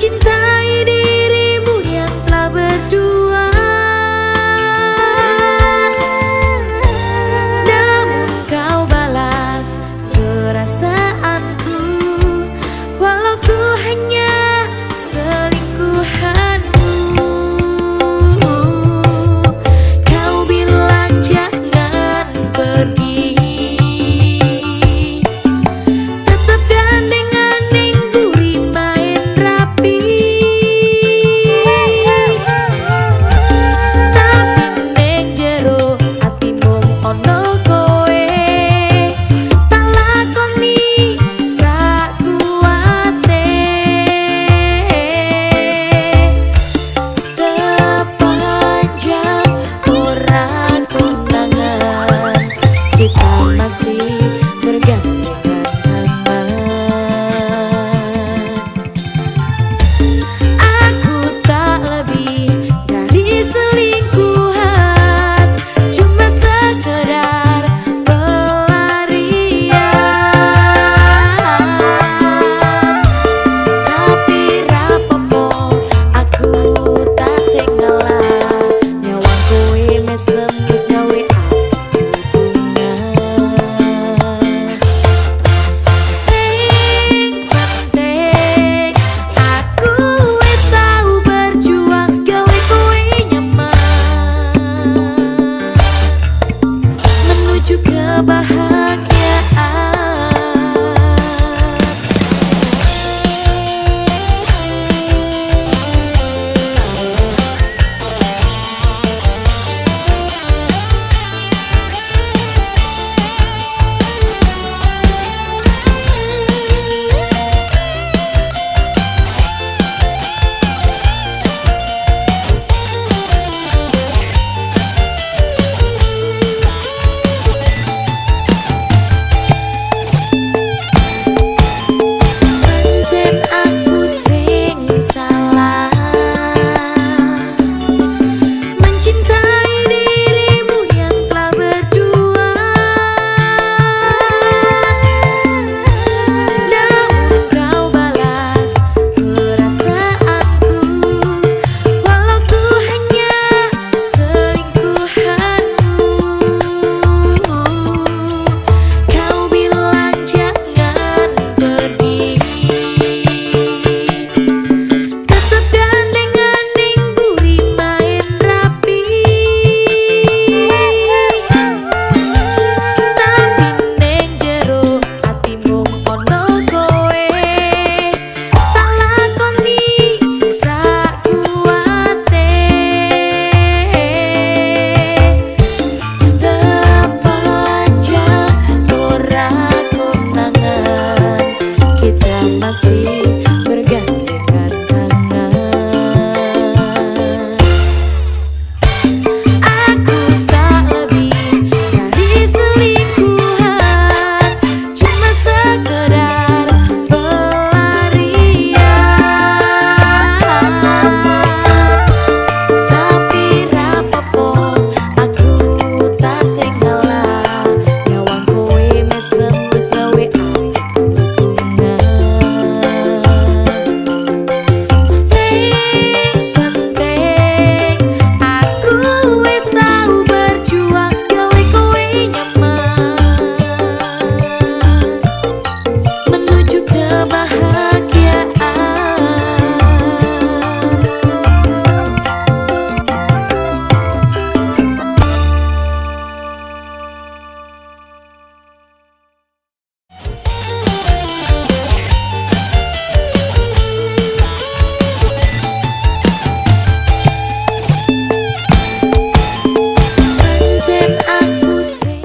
지킨다.